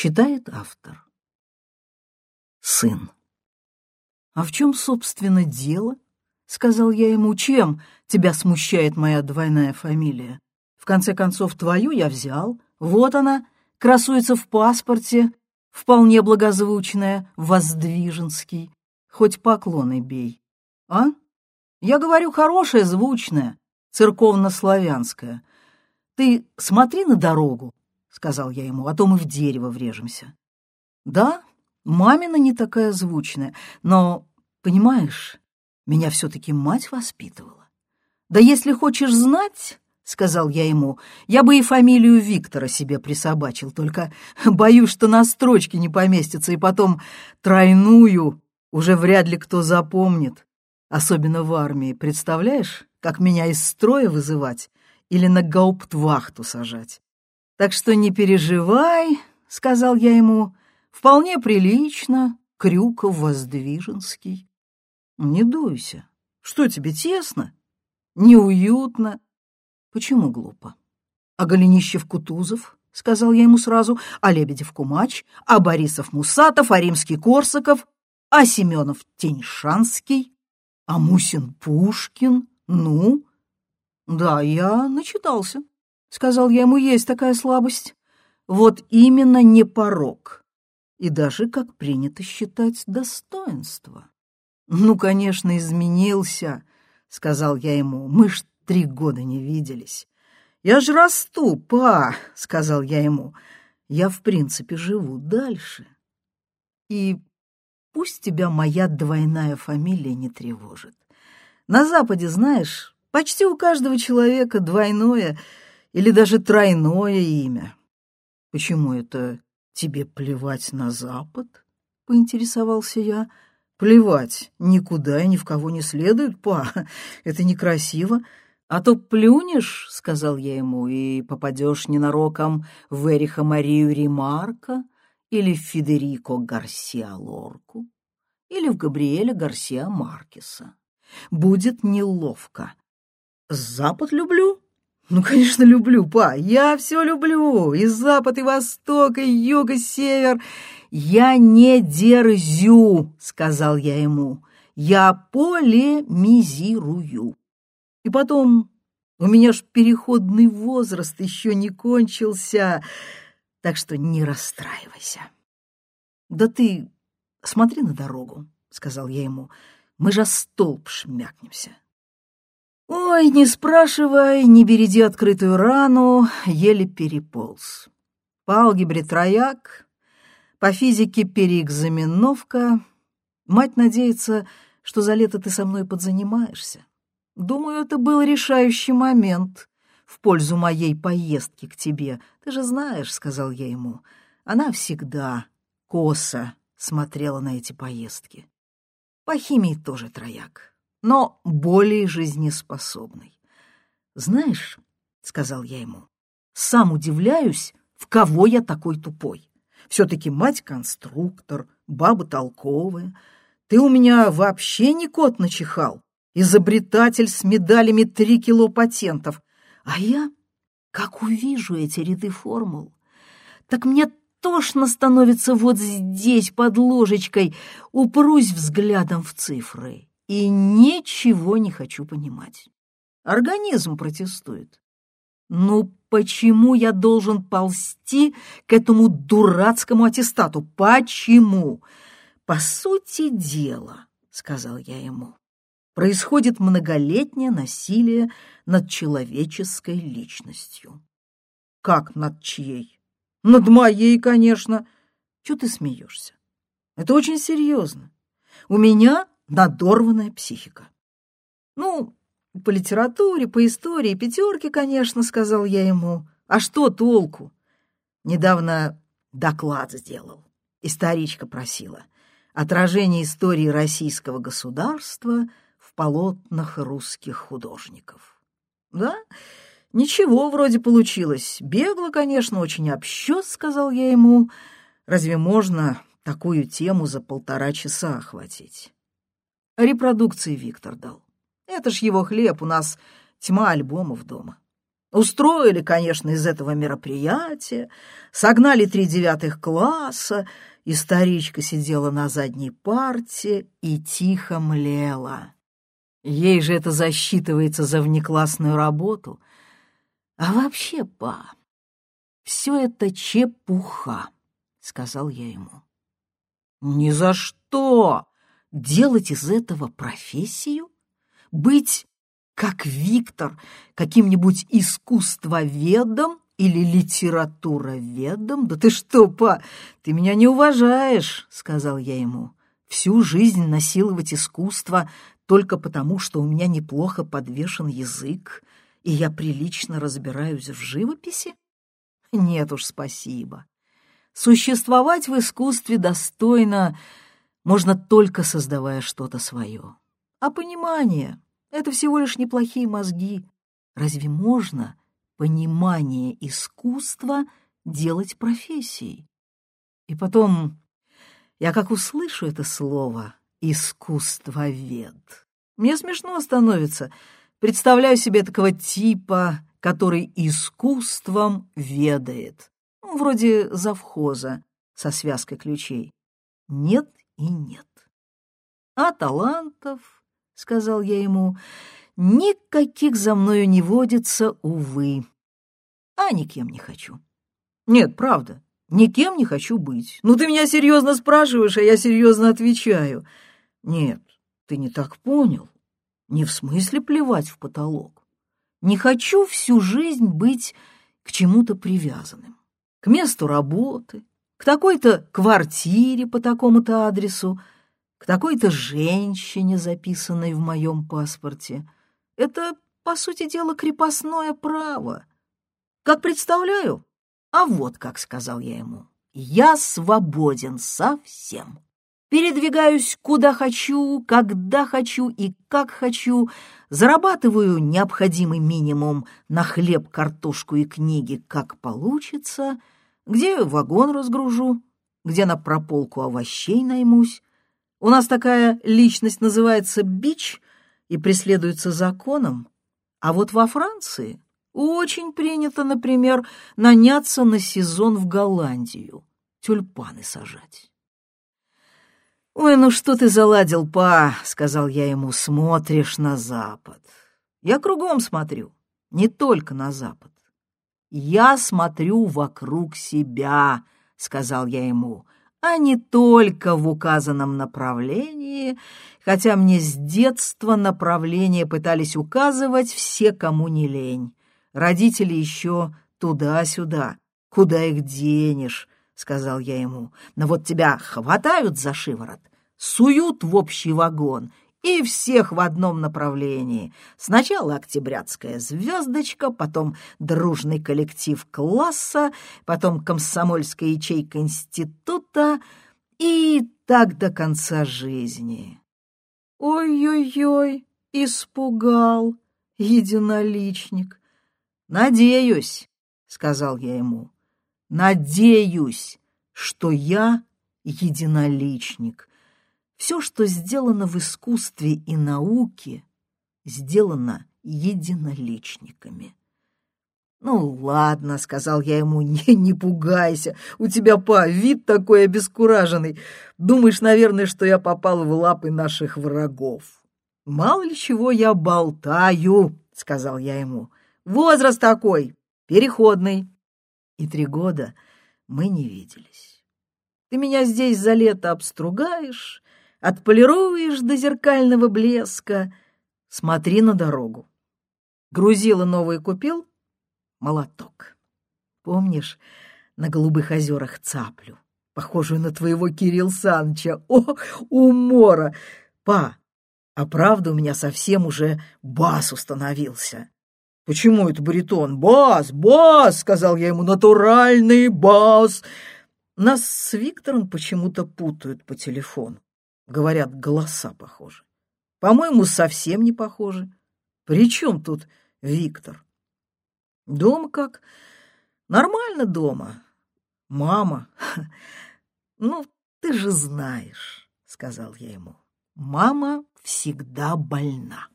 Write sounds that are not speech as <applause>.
Читает автор. Сын. «А в чем, собственно, дело?» — сказал я ему. «Чем тебя смущает моя двойная фамилия? В конце концов, твою я взял. Вот она, красуется в паспорте, вполне благозвучная, Воздвиженский. Хоть поклоны бей. А? Я говорю, хорошая, звучная, церковно-славянская. Ты смотри на дорогу, — сказал я ему, — а то мы в дерево врежемся. Да, мамина не такая звучная, но, понимаешь, меня все-таки мать воспитывала. Да если хочешь знать, — сказал я ему, — я бы и фамилию Виктора себе присобачил, только боюсь, что на строчке не поместится, и потом тройную уже вряд ли кто запомнит, особенно в армии, представляешь, как меня из строя вызывать или на гауптвахту сажать. Так что не переживай, — сказал я ему, — вполне прилично, Крюков Воздвиженский. Не дуйся. Что тебе, тесно? Неуютно? Почему глупо? А Голенищев-Кутузов, — сказал я ему сразу, — а Лебедев-Кумач, а Борисов-Мусатов, а Римский-Корсаков, а Семенов-Теньшанский, а Мусин-Пушкин, ну? Да, я начитался. — сказал я ему, — есть такая слабость. Вот именно не порог. И даже, как принято считать, достоинство. Ну, конечно, изменился, — сказал я ему. Мы ж три года не виделись. Я ж расту, па, — сказал я ему. Я, в принципе, живу дальше. И пусть тебя моя двойная фамилия не тревожит. На Западе, знаешь, почти у каждого человека двойное — или даже тройное имя. Почему это тебе плевать на Запад? Поинтересовался я. Плевать никуда и ни в кого не следует, па. Это некрасиво. А то плюнешь, — сказал я ему, — и попадешь ненароком в Эриха Марию Ремарка или в Федерико Гарсиа Лорку или в Габриэля Гарсиа Маркеса. Будет неловко. Запад люблю, «Ну, конечно, люблю, па, я все люблю, и запад, и восток, и юг, и север. Я не дерзю», — сказал я ему, — «я полемизирую. И потом, у меня ж переходный возраст еще не кончился, так что не расстраивайся». «Да ты смотри на дорогу», — сказал я ему, — «мы же столб шмякнемся». Ой, не спрашивай, не береди открытую рану, еле переполз. По алгебре трояк, по физике переэкзаменовка. Мать надеется, что за лето ты со мной подзанимаешься. Думаю, это был решающий момент в пользу моей поездки к тебе. Ты же знаешь, — сказал я ему, — она всегда косо смотрела на эти поездки. По химии тоже трояк но более жизнеспособный. «Знаешь, — сказал я ему, — сам удивляюсь, в кого я такой тупой. Все-таки мать конструктор, баба толковая. Ты у меня вообще не кот начихал, изобретатель с медалями три кило патентов. А я, как увижу эти ряды формул, так мне тошно становится вот здесь, под ложечкой, упрусь взглядом в цифры и ничего не хочу понимать. Организм протестует. Ну почему я должен ползти к этому дурацкому аттестату? Почему? По сути дела, сказал я ему, происходит многолетнее насилие над человеческой личностью. Как над чьей? Над моей, конечно. Чего ты смеешься? Это очень серьезно. У меня надорванная психика. Ну, по литературе, по истории, пятерки, конечно, сказал я ему. А что толку? Недавно доклад сделал. Историчка просила. Отражение истории российского государства в полотнах русских художников. Да, ничего вроде получилось. Бегло, конечно, очень обсчет, сказал я ему. Разве можно такую тему за полтора часа охватить? Репродукции Виктор дал. Это ж его хлеб, у нас тьма альбомов дома. Устроили, конечно, из этого мероприятия, согнали три девятых класса, и старичка сидела на задней парте и тихо млела. Ей же это засчитывается за внеклассную работу. А вообще, па, все это чепуха, — сказал я ему. Ни за что! Делать из этого профессию? Быть, как Виктор, каким-нибудь искусствоведом или литературоведом? Да ты что, па, ты меня не уважаешь, — сказал я ему. Всю жизнь насиловать искусство только потому, что у меня неплохо подвешен язык, и я прилично разбираюсь в живописи? Нет уж, спасибо. Существовать в искусстве достойно можно только создавая что-то свое. А понимание — это всего лишь неплохие мозги. Разве можно понимание искусства делать профессией? И потом, я как услышу это слово «искусствовед», мне смешно становится. Представляю себе такого типа, который искусством ведает. Ну, вроде завхоза со связкой ключей. Нет и нет. А талантов, — сказал я ему, — никаких за мною не водится, увы. А никем не хочу. Нет, правда, никем не хочу быть. Ну, ты меня серьезно спрашиваешь, а я серьезно отвечаю. Нет, ты не так понял. Не в смысле плевать в потолок. Не хочу всю жизнь быть к чему-то привязанным. К месту работы, к такой-то квартире по такому-то адресу, к такой-то женщине, записанной в моем паспорте. Это, по сути дела, крепостное право. Как представляю? А вот как сказал я ему. Я свободен совсем. Передвигаюсь куда хочу, когда хочу и как хочу, зарабатываю необходимый минимум на хлеб, картошку и книги, как получится, где вагон разгружу, где на прополку овощей наймусь. У нас такая личность называется бич и преследуется законом, а вот во Франции очень принято, например, наняться на сезон в Голландию, тюльпаны сажать. «Ой, ну что ты заладил, па?» — сказал я ему. «Смотришь на запад». «Я кругом смотрю, не только на запад. Я смотрю вокруг себя», — сказал я ему, «а не только в указанном направлении, хотя мне с детства направление пытались указывать все, кому не лень. Родители еще туда-сюда, куда их денешь» — сказал я ему. «Но вот тебя хватают за шиворот, суют в общий вагон и всех в одном направлении. Сначала октябрятская звездочка, потом дружный коллектив класса, потом комсомольская ячейка института и так до конца жизни». «Ой-ой-ой!» — испугал единоличник. «Надеюсь», — сказал я ему, — Надеюсь, что я единоличник. Все, что сделано в искусстве и науке, сделано единоличниками. «Ну, ладно», — сказал я ему, — «не, не пугайся, у тебя, па, вид такой обескураженный. Думаешь, наверное, что я попал в лапы наших врагов». «Мало ли чего я болтаю», — сказал я ему. «Возраст такой, переходный и три года мы не виделись. Ты меня здесь за лето обстругаешь, отполируешь до зеркального блеска. Смотри на дорогу. Грузила новый купил? Молоток. Помнишь, на голубых озерах цаплю, похожую на твоего Кирилл Санча? О, умора! Па, а правда у меня совсем уже бас установился. «Почему это баритон? Бас! Бас!» — сказал я ему. «Натуральный бас!» Нас с Виктором почему-то путают по телефону. Говорят, голоса похожи. По-моему, совсем не похожи. При чем тут Виктор? Дома как? Нормально дома. Мама. <laughs> Ну, ты же знаешь, сказал я ему. Мама всегда больна.